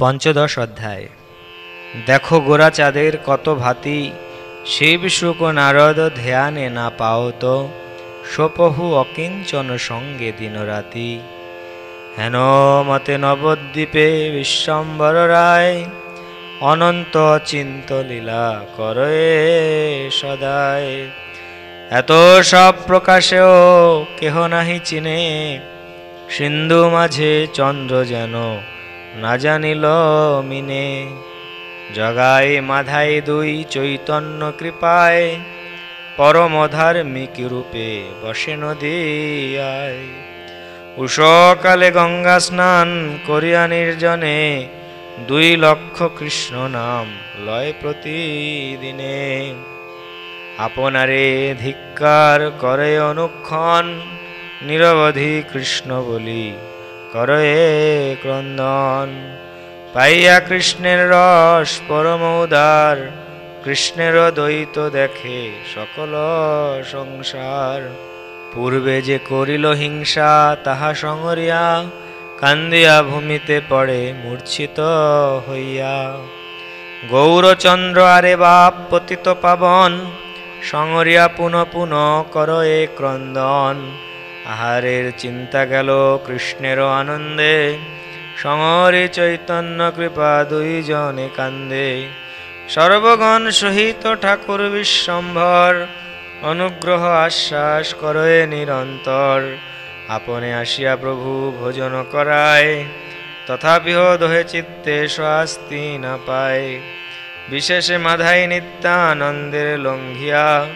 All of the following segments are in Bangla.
পঞ্চদশ অধ্যায়। দেখো গোরা চাঁদের কত ভাতি, শিব, শুক, নারদ, ধ্যানে না পাও তো, সোপহু অকিঞ্চন সঙ্গে দিনরাতি। হেন মতে নবদ্বীপে বিশ্বম্বর রায়, অনন্ত চিন্ত লীলা করে সদায়। এত সব প্রকাশেও কেহ নাহি চিনে, সিন্ধু মাঝে চন্দ্র যেন না জানিল মিনে। জগাই মাধাই দুই চৈতন্য কৃপায় পরমধার্মিক রূপে বসে নদীয়ায়। উষকালে গঙ্গা স্নান করিয়া নির্জনে দুই লক্ষ কৃষ্ণ নাম লয় প্রতিদিনে। আপনারে ধিক্কার করে অনুক্ষণ, নিরবধি কৃষ্ণ বলি করে ক্রন্দন। পাইয়া কৃষ্ণের রস, পরম উদার। কৃষ্ণের দ্বৈত দেখে সকল সংসার। পূর্বে যে করিল হিংসা, তাহা সংহরিয়া কান্দিয়া ভূমিতে পড়ে মূর্ছিত হইয়া। গৌরচন্দ্র আরে বাপ, পতিত পাবন। সংহরিয়া পুন পুন কর এ ক্রন্দন। আহারের চিন্তা গেল কৃষ্ণের আনন্দে। সমরে চৈতন্য কৃপা দুইজনে কান্দে। সর্বগণ সহিত ঠাকুর বিশ্বম্ভর, অনুগ্রহ আশ্বাস করয়ে নিরন্তর। আপনে আসিয়া প্রভু ভোজন করায় তথাপিহ দোহে চিত্তে স্বাস্তি না পায়। বিশেষে মাধাই নিত্যানন্দের লঙ্ঘিয়া,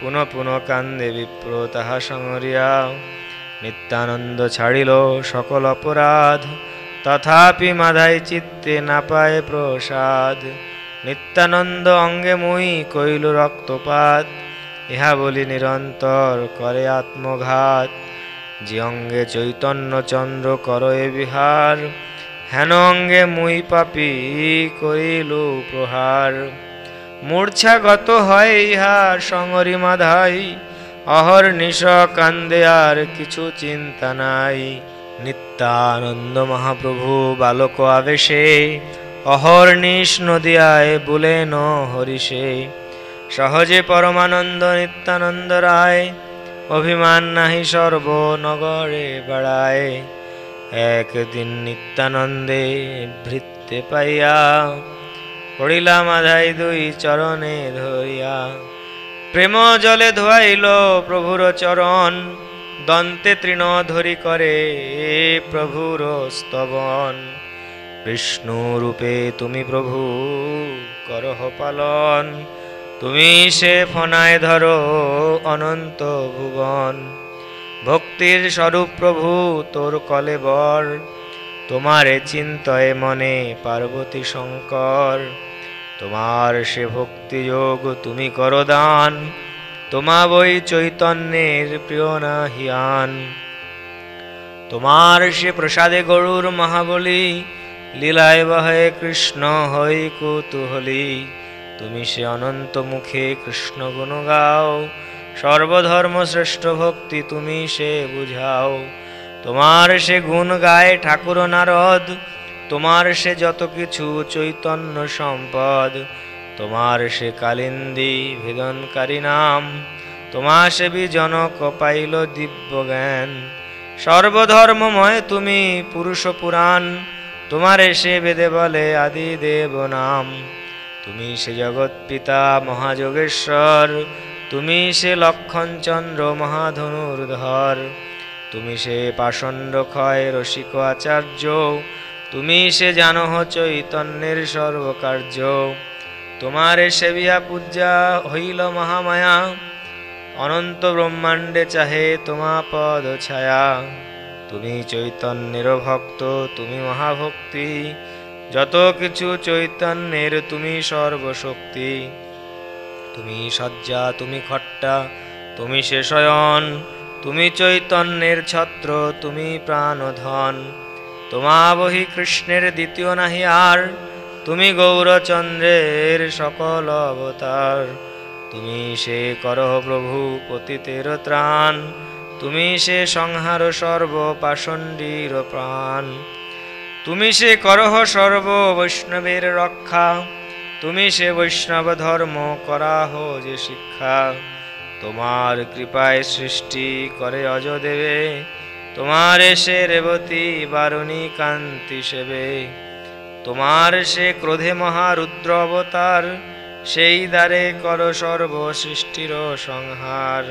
পুন পুন কান্দে বিপ্র তাহা সংহরিয়া। নিত্যানন্দ ছাড়িল সকল অপরাধ, তথাপি মাধাই চিত্তে না পায় প্রসাদ। নিত্যানন্দ অঙ্গে মুই কইল রক্তপাত, ইহা বলি নিরন্তর করে আত্মঘাত। যে অঙ্গে চৈতন্য চন্দ্র করয়ে বিহার, হেন অঙ্গে মুই পাপি করিল প্রহার। মূর্ছাগত হয় ইহা সঙ্গরি মাধাই অহর নিশ কান্দে আর কিছু চিন্তা নাই। নিত্যানন্দ মহাপ্রভু বালক আবেশে অহর্নিশ নদিয়ায় বুলেন হরিষে। সহজে পরমানন্দ নিত্যানন্দ রায়, অভিমান নাহি সর্ব নগরে বেড়ায়। একদিন নিত্যানন্দে ভৃত্তে পাইয়া পড়িলা মাধাই দুই চরণে ধরিয়া। প্রেম জলে ধোয়াইল প্রভুর চরণ, দন্তে তৃণ ধরি করে প্রভুর স্তবন। বিষ্ণু রূপে তুমি প্রভু, করহ পালন। তুমি সে ফনায় ধরো অনন্ত ভুবন। ভক্তির স্বরূপ প্রভু, তোর কলে বর তোমারে চিন্তয়ে মনে পার্বতী শঙ্কর। তোমার সে ভক্তিযোগ তুমি করো দান। তোমা বই চৈতন্যের প্রিয় না হিয়ান তোমার সে প্রসাদে গরুর মহাবলী, লীলায় বহে কৃষ্ণ হই কুতুহলী। তুমি সে অনন্ত মুখে কৃষ্ণ গুণ গাও। সর্বধর্ম শ্রেষ্ঠ ভক্তি তুমি সে বুঝাও। তোমার সে গুণ গায় ঠাকুর নারদ তোমার সে যত কিছু চৈতন্য সম্পদ, তোমার সে কালিন্দী ভেদনকারী নাম, তোমার সে বিজনক পাইল দিব্য জ্ঞান। সর্বধর্মময় তুমি পুরুষ পুরাণ, তোমার সে বেদে বলে আদি দেব নাম। তুমি সে জগৎ পিতা মহাযোগেশ্বর, তুমি সে লক্ষণ চন্দ্র মহাধনুর্ধর, তুমি সে পাষণ্ড ক্ষয় রসিক আচার্য তুমি সে জানো চৈতন্যের সর্বকার্য। তোমার সেবিয়া পূজা হইল মহামায়া। অনন্ত ব্রহ্মাণ্ডে চাহে তোমা পদ ছায়া। তুমি চৈতন্যের ভক্ত, তুমি মহাভক্তি। যত কিছু চৈতন্যের, তুমি সর্বশক্তি। তুমি সজ্জা, তুমি খট্টা, তুমি সে শয়ন। তুমি চৈতন্যের ছত্র, তুমি প্রাণধন। তোমা বহি কৃষ্ণের দ্বিতীয় নাহি আর, তুমি গৌরচন্দ্রের সকল অবতার। তুমি সে করহ প্রভু পতিতের ত্রাণ, তুমি সে সংহার সর্ব প্রাণ। তুমি সে করহ সর্ব বৈষ্ণবের রক্ষা, তুমি সে বৈষ্ণব ধর্ম করাহ যে শিক্ষা। তোমার কৃপায় সৃষ্টি করে অজদেবে তোমার সে রেবতী বারুণী কান্তি সেবে। তোমার সে ক্রোধে মহারুদ্র অবতার, সেই দ্বারে কর সর্ব সৃষ্টির সংহার।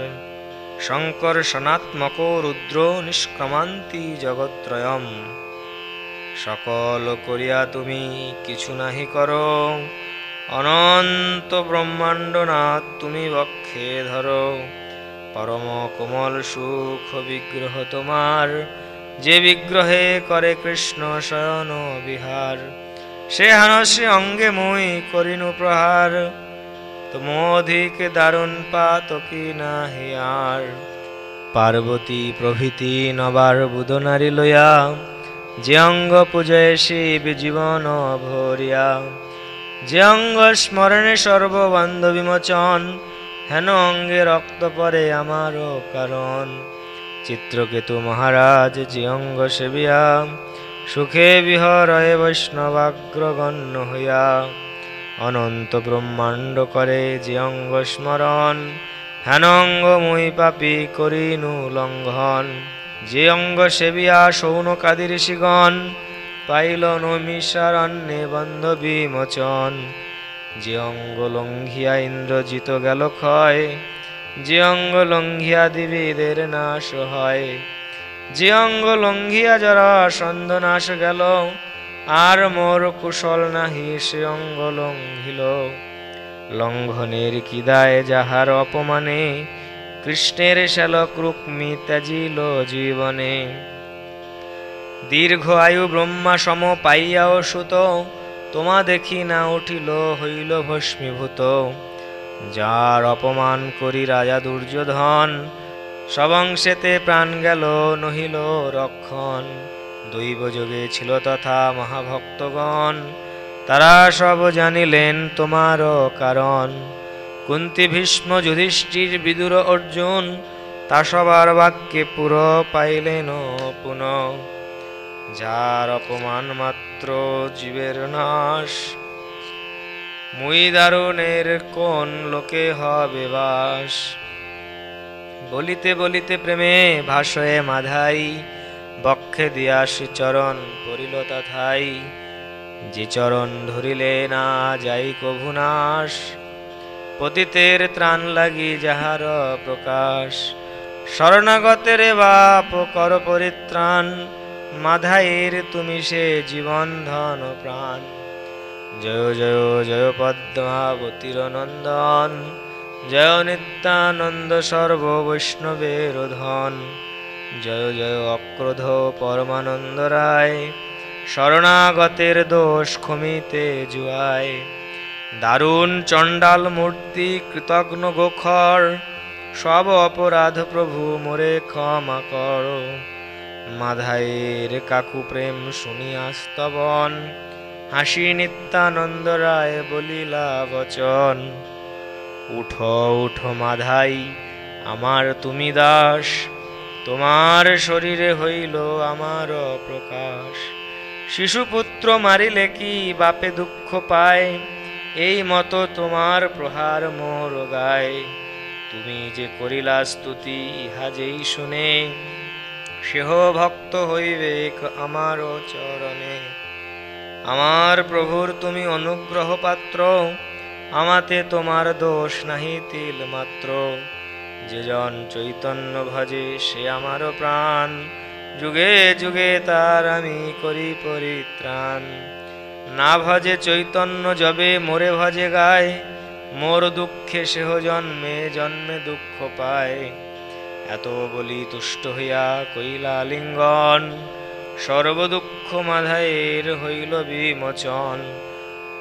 শঙ্কর সনাত্মক রুদ্র নিষ্ক্রমান্তি জগত্রয়ম সকল করিয়া তুমি কিছু নাহি কর। অনন্ত ব্রহ্মাণ্ডনাথ তুমি বক্ষে ধরো। পরম কোমল সুখ বিগ্রহ তোমার। যে বিগ্রহে করে কৃষ্ণ শয়ন বিহার, সে হানসে অঙ্গে মুই করিনু প্রহার। তোমধিক দারুণ পাত কি নাহি আর। পার্বতী প্রভৃতি নবার বুদনারী লয়া, যে অঙ্গ পূজয় শিব জীবন ভরিয়া। যে অঙ্গ স্মরণে সর্ববন্ধ বিমোচন হেন অঙ্গে রক্ত পরে আমারও কারণ। চিত্রকেতু মহারাজ যে অঙ্গ সেবিয়া, সুখে বিহরয়ে বৈষ্ণবাগ্রগণ্য হইয়া, অনন্ত ব্রহ্মাণ্ড করে যে অঙ্গ স্মরণ হেন অঙ্গ মুই পাপি করিনু লঙ্ঘন। যে অঙ্গ সেবিয়া সৌনকাদি ঋষিগণ, পাইল নমিষারণ্যে বন্ধ বিমোচন যে অঙ্গ লঙ্ঘিয়া ইন্দ্রজিত গেল ক্ষয়, যে অঙ্গ লঙ্ঘিয়া দিবিদের নাশ হয়, যে অঙ্গ লঙ্ঘিয়া যারা সন্দ নাশ গেল, আর মোর কুশল নাহি সে অঙ্গ লঙ্ঘিল লঙ্ঘনের কি দায় যাহার অপমানে, কৃষ্ণের শ্যালক রুক্মি ত্যাজিল জীবনে। দীর্ঘ আয়ু ব্রহ্মা সম পাইয়াও সুত তোমা দেখি না উঠিল, হইল ভস্মীভূত। যার অপমান করি রাজা দুর্যোধন, সবংশেতে প্রাণ গেল, নহিল রক্ষণ। দৈব যোগে ছিল তথা মহাভক্তগণ। তারা সব জানিলেন তোমার কারণ। কুন্তি ভীষ্ম যুধিষ্ঠির বিদুর অর্জুন, তা সবার বাক্যে পুরো পাইলেন পুনঃ। যার অপমান মাত্র জীবের নাশ। মুই দারুণের কোন লোকে হবে বাস? বলিতে বলিতে প্রেমে ভাষয়ে মাধাই, বক্ষে দিয়া চরণ পরিল তথাই। যে চরণ ধরিলে না যাই কভুনাশ পতিতের ত্রাণ লাগি যাহার প্রকাশ। শরণাগতের বাপ কর পরিত্রাণ মাধাইর, তুমি সে জীবন ধন প্রাণ। জয় জয় জয় পদ্মাবতীর নন্দন জয় নিত্যানন্দ সর্ব বৈষ্ণবের ধন জয় জয় অক্রোধ পরমানন্দ রায়, শরণাগতের দোষ ক্ষমিতে জুয়ায়। দারুণ চণ্ডাল মূর্তি কৃতজ্ঞ গোখর, সব অপরাধ প্রভু মোরে ক্ষমা কর। মাধায়ের কাকু প্রেম শুনিয়া স্তবন। হাসি নিত্যানন্দ রায় বলিলা, বচন, উঠ উঠ মাধাই, আমার তুমি দাস। তোমার শরীরে হইল আমার প্রকাশ শিশুপুত্র মারিলে কি বাপে দুঃখ পায়? এই মতো তোমার প্রহার মোর গায়। তুমি যে করিলা স্তুতি, ইহা যেই শুনে সেহ ভক্ত হইবে আমার চরণে। আমার প্রভুর তুমি অনুগ্রহ পাত্র আমাতে তোমার দোষ নাহি তিল মাত্র। যে জন চৈতন্য ভজে সে আমার প্রাণ, যুগে যুগে তার আমি করি পরিত্রাণ। না ভজে চৈতন্য যবে মোরে ভজে গায়, মোর দুঃখে সেহ জন্মে জন্মে দুঃখ পায়। এত বলি তুষ্ট হইয়া কইলা লিঙ্গন সর্বদুঃখ মাধাইর হইল বিমোচন।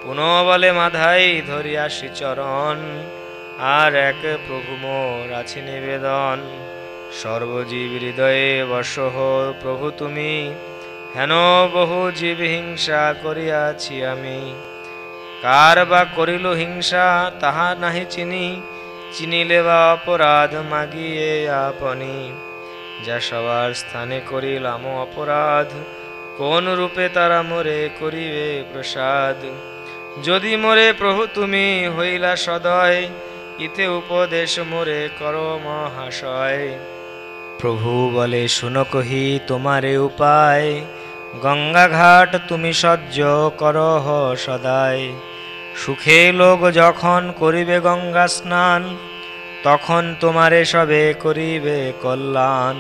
পুনঃ বলে মাধাই ধরিয়া চরণ, আর এক প্রভু মোর আছে নিবেদন। সর্বজীব হৃদয়ে বসহ প্রভু তুমি, হেন বহু জীব হিংসা করিয়াছি আমি। কার বা করিল হিংসা, তাহা নাহি চিনি। চিনিলে বা অপরাধ মাগিয়ে আপনি। যা সবার স্থানে করিলাম অপরাধ, কোন রূপে তারা মোরে করিবে প্রসাদ? যদি মোরে প্রভু তুমি হইলা সদয়, ইতে উপদেশ মোরে কর মহাশয়। প্রভু বলে, শুনো কহি, তোমারে উপায়। গঙ্গা ঘাট তুমি সহ্য করহ সদায়। সুখে লোক যখন করিবে গঙ্গা স্নান, তখন তোমারে সবে করিবে কল্যাণ।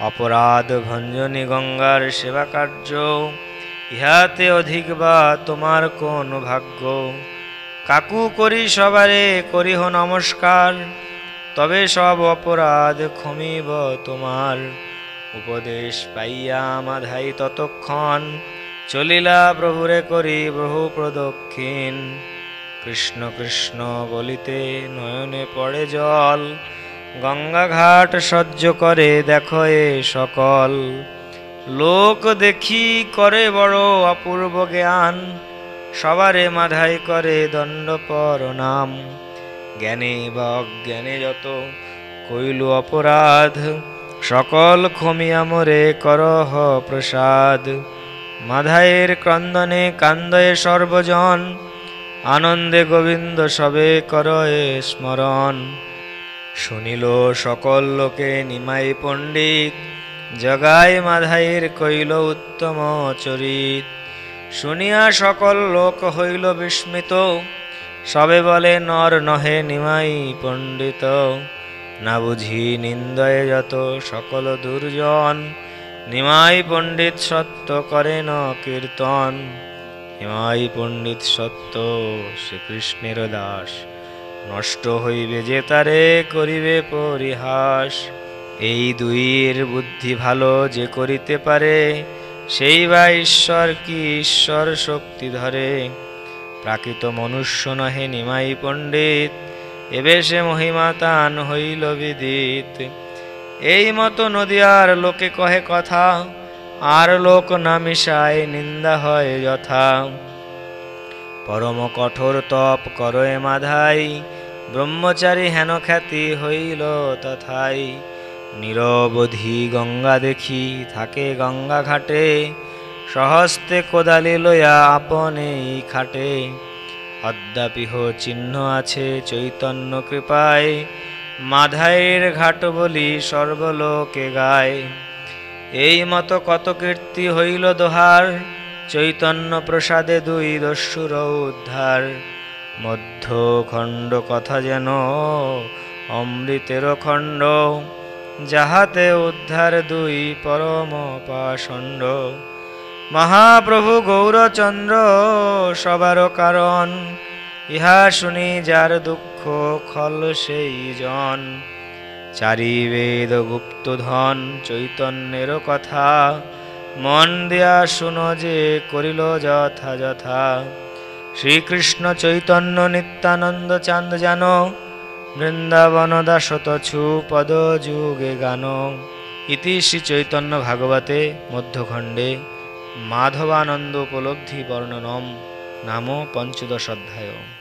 অপরাধ ভঞ্জনী গঙ্গার সেবা কার্য, ইহাতে অধিক বা তোমার কোন ভাগ্য? কাকু করি সবারে করিহ নমস্কার, তবে সব অপরাধ ক্ষমিব তোমার। উপদেশ পাইয়া মাধাই ততক্ষণ চলিলা প্রভুরে করি বহু প্রদক্ষিণ। কৃষ্ণ কৃষ্ণ বলিতে নয়নে পড়ে জল গঙ্গা ঘাট সহ্য করে দেখো এ সকল। লোক দেখি করে বড় অপূর্ব জ্ঞান, সবারে মাধাই করে দণ্ড নাম। জ্ঞানে বা অজ্ঞানে যত কইল অপরাধ, সকল ক্ষমিয়া মোরে করহ প্রসাদ। মাধায়ের ক্রন্দনে কান্দয়ে সর্বজন, আনন্দে গোবিন্দ সবে করয়ে স্মরণ। শুনিল সকল লোকে নিমাই পণ্ডিত, জগাই মাধাইর কইল উত্তম চরিত। শুনিয়া সকল লোক হইল বিস্মিত, সবে বলে, নর নহে নিমাই পণ্ডিত। না বুঝি নিন্দয়ে যত সকল দুর্জন। নিমাই পণ্ডিত সত্য করে ন কীর্তন। নিমাই পণ্ডিত সত্য, শ্রীকৃষ্ণের দাস। নষ্ট হইবে যে তারে, করিবে পরিহাস। এই দুইয়ের বুদ্ধি ভালো যে করিতে পারে, সেই বা ঈশ্বর কি ঈশ্বর শক্তি ধরে। প্রাকৃত মনুষ্য নহে নিমাই পণ্ডিত, এবে সে মহিমা তান হইল বিদিত। এই মতো নদিয়ার লোকে কহে কথা, আর লোক না মিশায় নিন্দা হয় যথা। পরম কঠোর তপ করয়ে মাধাই, ব্রহ্মচারী হেন খ্যাতি হইল তথাই। নিরবধি গঙ্গা দেখি থাকে গঙ্গা ঘাটে, সহস্তে কোদালি লয়া আপনেই খাটে। অদ্যাপিহ চিহ্ন আছে চৈতন্য কৃপায় মাধাইয়ের ঘাট বলি সর্বলোকে গায়। এই মতো কত কীর্তি হইল দোহার, চৈতন্য প্রসাদে দুই দস্যুর উদ্ধার। মধ্য খণ্ড কথা যেন অমৃতের খণ্ড, যাহাতে উদ্ধার দুই পরম পাষণ্ড মহাপ্রভু গৌরচন্দ্র সবার কারণ ইহা শুনি যার দুঃখ খল সেই জন। চারি বেদ গুপ্ত ধন চৈতন্যের কথা। মন দিয়া শুনো যে করিল যথা যথা। শ্রীকৃষ্ণ চৈতন্য নিত্যানন্দ চান্দ জান। বৃন্দাবন দাসতছু পদ যুগে গান। ইতি শ্রী চৈতন্য ভাগবতে মধ্যখণ্ডে মাধবানন্দ উপলব্ধি বর্ণনম। নাম পঞ্চদশ অধ্যায়।